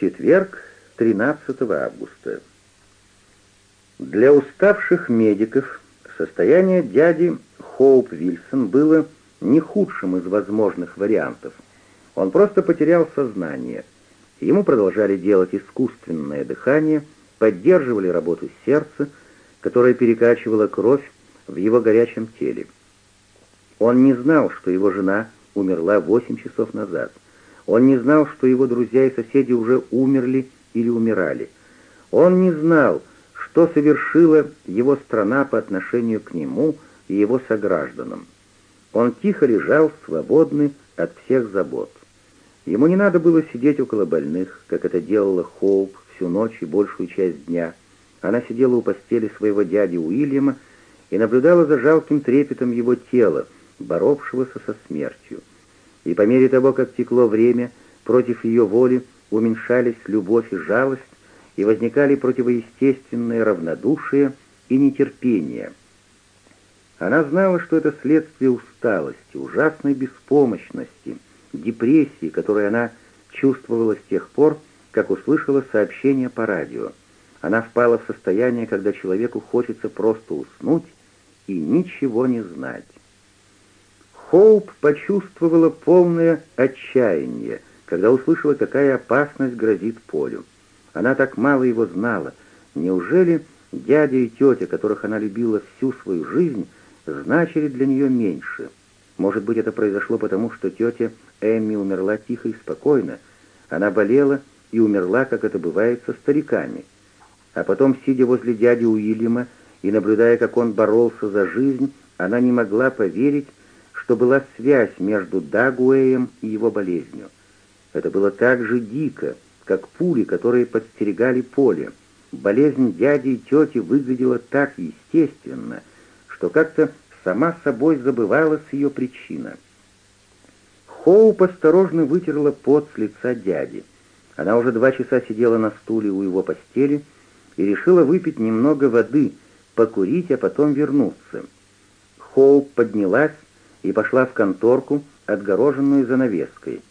Четверг, 13 августа. Для уставших медиков состояние дяди Хоуп Вильсон было не худшим из возможных вариантов. Он просто потерял сознание. Ему продолжали делать искусственное дыхание, поддерживали работу сердца, которое перекачивало кровь в его горячем теле. Он не знал, что его жена умерла 8 часов назад — он не знал, что его друзья и соседи уже умерли или умирали. Он не знал, что совершила его страна по отношению к нему и его согражданам. Он тихо лежал, свободный от всех забот. Ему не надо было сидеть около больных, как это делала Хоуп всю ночь и большую часть дня. Она сидела у постели своего дяди Уильяма и наблюдала за жалким трепетом его тела, боровшегося со смертью и по мере того, как текло время, против ее воли уменьшались любовь и жалость, и возникали противоестественные равнодушие и нетерпение. Она знала, что это следствие усталости, ужасной беспомощности, депрессии, которую она чувствовала с тех пор, как услышала сообщение по радио. Она впала в состояние, когда человеку хочется просто уснуть и ничего не знать. Хоуп почувствовала полное отчаяние, когда услышала, какая опасность грозит Полю. Она так мало его знала. Неужели дядя и тетя, которых она любила всю свою жизнь, значили для нее меньше? Может быть, это произошло потому, что тетя Эмми умерла тихо и спокойно. Она болела и умерла, как это бывает со стариками. А потом, сидя возле дяди Уильяма и наблюдая, как он боролся за жизнь, она не могла поверить, что была связь между Дагуэем и его болезнью. Это было так же дико, как пули, которые подстерегали поле. Болезнь дяди и тети выглядела так естественно, что как-то сама собой забывалась ее причина. Хоуп осторожно вытерла пот с лица дяди. Она уже два часа сидела на стуле у его постели и решила выпить немного воды, покурить, а потом вернуться. Хоуп поднялась и пошла в конторку, отгороженную занавеской.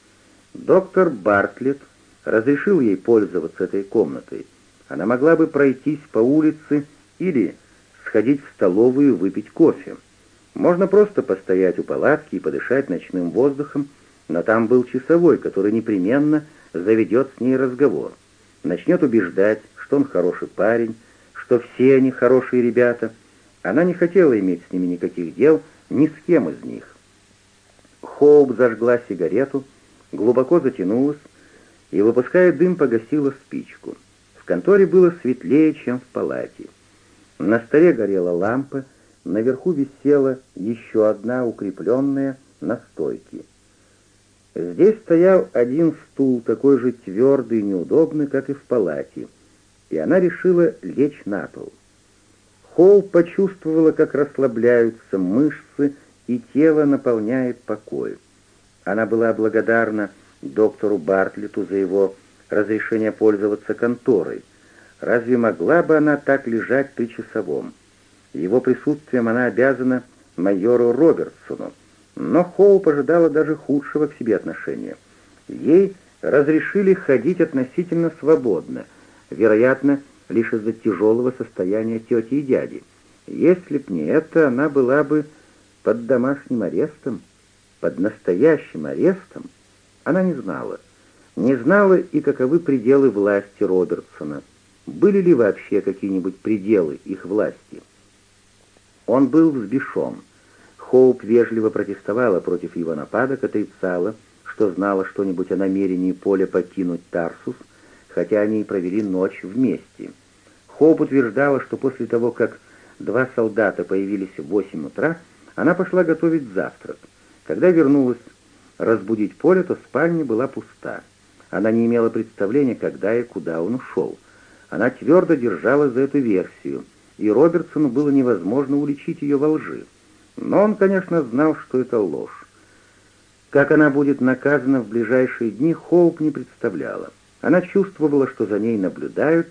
Доктор Бартлетт разрешил ей пользоваться этой комнатой. Она могла бы пройтись по улице или сходить в столовую выпить кофе. Можно просто постоять у палатки и подышать ночным воздухом, но там был часовой, который непременно заведет с ней разговор. Начнет убеждать, что он хороший парень, что все они хорошие ребята. Она не хотела иметь с ними никаких дел, ни с кем из них. Хоуп зажгла сигарету, глубоко затянулась и, выпуская дым, погасила спичку. В конторе было светлее, чем в палате. На столе горела лампа, наверху висела еще одна укрепленная на стойке. Здесь стоял один стул, такой же твердый и неудобный, как и в палате, и она решила лечь на пол. Холл почувствовала, как расслабляются мышцы, и тело наполняет покой. Она была благодарна доктору Бартлету за его разрешение пользоваться конторой. Разве могла бы она так лежать при часовом? Его присутствием она обязана майору Робертсону, но Хоу пожидала даже худшего к себе отношения. Ей разрешили ходить относительно свободно, вероятно, лишь из-за тяжелого состояния тети и дяди. Если б не это, она была бы под домашним арестом, под настоящим арестом. Она не знала. Не знала и каковы пределы власти Робертсона. Были ли вообще какие-нибудь пределы их власти? Он был взбешен. Хоуп вежливо протестовала против его нападок, отрицала, что знала что-нибудь о намерении Поля покинуть Тарсус, хотя они и провели ночь вместе. Хоуп утверждала, что после того, как два солдата появились в восемь утра, она пошла готовить завтрак. Когда вернулась разбудить Поля, то спальня была пуста. Она не имела представления, когда и куда он ушел. Она твердо держалась за эту версию, и Робертсону было невозможно уличить ее во лжи. Но он, конечно, знал, что это ложь. Как она будет наказана в ближайшие дни, Хоуп не представляла. Она чувствовала, что за ней наблюдают,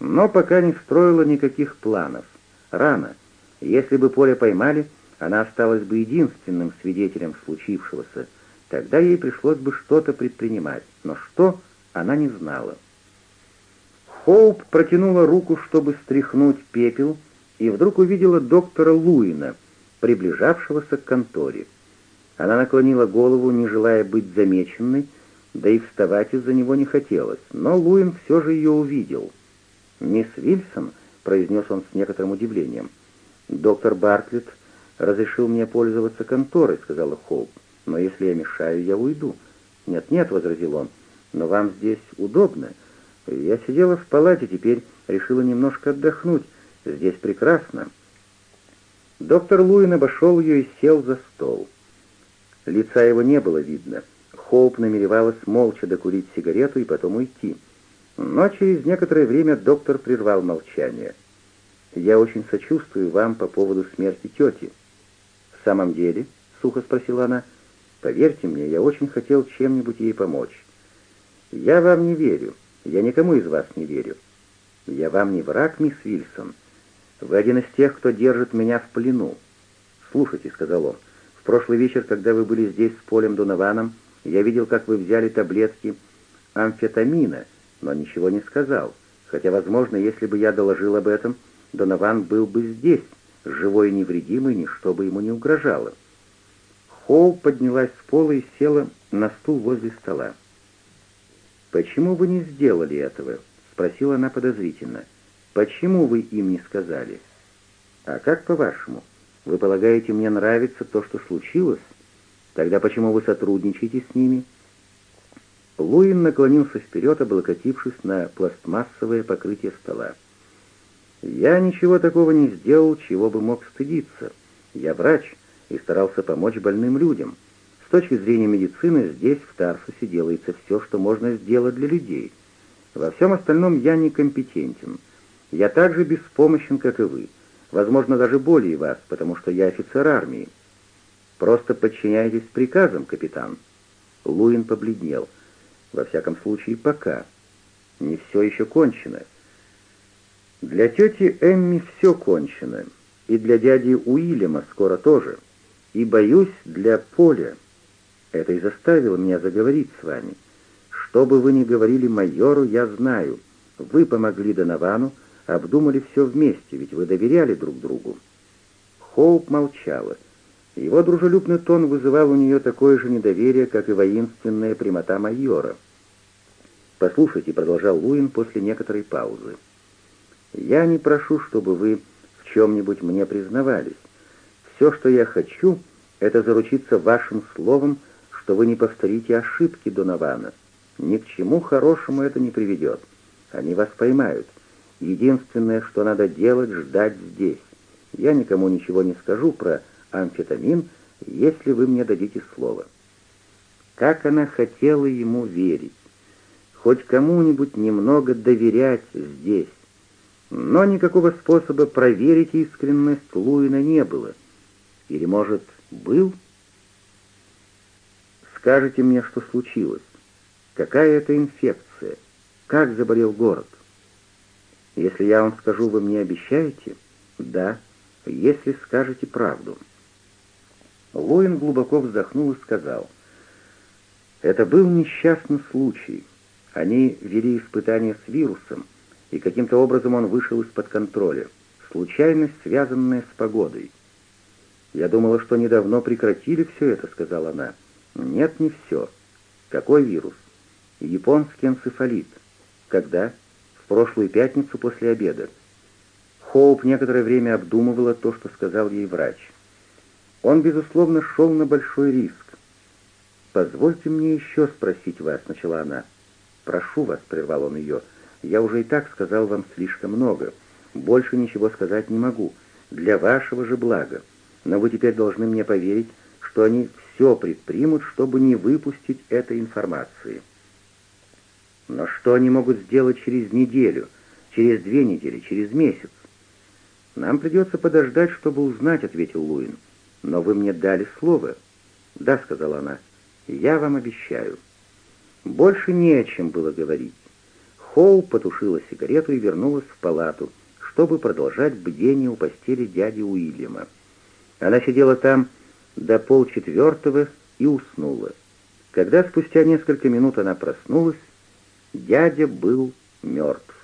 но пока не строила никаких планов. Рано. Если бы Поля поймали, она осталась бы единственным свидетелем случившегося. Тогда ей пришлось бы что-то предпринимать, но что, она не знала. Хоуп протянула руку, чтобы стряхнуть пепел, и вдруг увидела доктора Луина, приближавшегося к конторе. Она наклонила голову, не желая быть замеченной, да и вставать из-за него не хотелось, но Луин все же ее увидел. «Мисс Вильсон», — произнес он с некоторым удивлением, — «доктор Бартлетт разрешил мне пользоваться конторой», — сказала Хоуп, — «но если я мешаю, я уйду». «Нет-нет», — возразил он, — «но вам здесь удобно. Я сидела в палате, теперь решила немножко отдохнуть. Здесь прекрасно». Доктор Луин обошел ее и сел за стол. Лица его не было видно — Хоуп намеревалась молча докурить сигарету и потом уйти. Но через некоторое время доктор прервал молчание. «Я очень сочувствую вам по поводу смерти тети». «В самом деле?» — сухо спросила она. «Поверьте мне, я очень хотел чем-нибудь ей помочь». «Я вам не верю. Я никому из вас не верю». «Я вам не враг, мисс Вильсон. Вы один из тех, кто держит меня в плену». «Слушайте», — сказал он, — «в прошлый вечер, когда вы были здесь с Полем Дунованом, я видел, как вы взяли таблетки амфетамина, но ничего не сказал. Хотя, возможно, если бы я доложил об этом, Донован был бы здесь, живой и невредимый, ничто бы ему не угрожало. Хоу поднялась с пола и села на стул возле стола. «Почему вы не сделали этого?» — спросила она подозрительно. «Почему вы им не сказали?» «А как по-вашему? Вы полагаете, мне нравится то, что случилось?» Тогда почему вы сотрудничаете с ними? Луин наклонился вперед, облокотившись на пластмассовое покрытие стола. «Я ничего такого не сделал, чего бы мог стыдиться. Я врач и старался помочь больным людям. С точки зрения медицины здесь, в Тарсусе, делается все, что можно сделать для людей. Во всем остальном я некомпетентен. Я так же беспомощен, как и вы. Возможно, даже более вас, потому что я офицер армии. Просто подчиняйтесь приказам, капитан». Луин побледнел. «Во всяком случае, пока. Не все еще кончено». «Для тети Эмми все кончено, и для дяди Уильяма скоро тоже, и, боюсь, для Поля. Это и заставило меня заговорить с вами. Что бы вы ни говорили майору, я знаю. Вы помогли Доновану, обдумали все вместе, ведь вы доверяли друг другу». Хоуп молчала. Его дружелюбный тон вызывал у нее такое же недоверие, как и воинственная прямота майора. «Послушайте», — продолжал Луин после некоторой паузы, — «я не прошу, чтобы вы в чем-нибудь мне признавались. Все, что я хочу, это заручиться вашим словом, что вы не повторите ошибки Донована. Ни к чему хорошему это не приведет. Они вас поймают. Единственное, что надо делать, ждать здесь. Я никому ничего не скажу про амфетамин, если вы мне дадите слово. Как она хотела ему верить, хоть кому-нибудь немного доверять здесь. Но никакого способа проверить искренность Луина не было. Или, может, был? Скажите мне, что случилось. Какая это инфекция? Как заболел город? Если я вам скажу, вы мне обещаете? Да, если скажете правду. Лоин глубоко вздохнул и сказал, «Это был несчастный случай. Они вели испытания с вирусом, и каким-то образом он вышел из-под контроля. Случайность, связанная с погодой». «Я думала, что недавно прекратили все это», — сказала она. «Нет, не все. Какой вирус?» «Японский энцефалит». «Когда?» «В прошлую пятницу после обеда». Хоуп некоторое время обдумывала то, что сказал ей врач. Он, безусловно, шел на большой риск. «Позвольте мне еще спросить вас», — начала она. «Прошу вас», — прервал он ее, — «я уже и так сказал вам слишком много. Больше ничего сказать не могу. Для вашего же блага. Но вы теперь должны мне поверить, что они все предпримут, чтобы не выпустить этой информации». «Но что они могут сделать через неделю, через две недели, через месяц?» «Нам придется подождать, чтобы узнать», — ответил Луин. «Но вы мне дали слово». «Да», — сказала она, — «я вам обещаю». Больше не о чем было говорить. Холл потушила сигарету и вернулась в палату, чтобы продолжать бдение у постели дяди Уильяма. Она сидела там до полчетвертого и уснула. Когда спустя несколько минут она проснулась, дядя был мертв.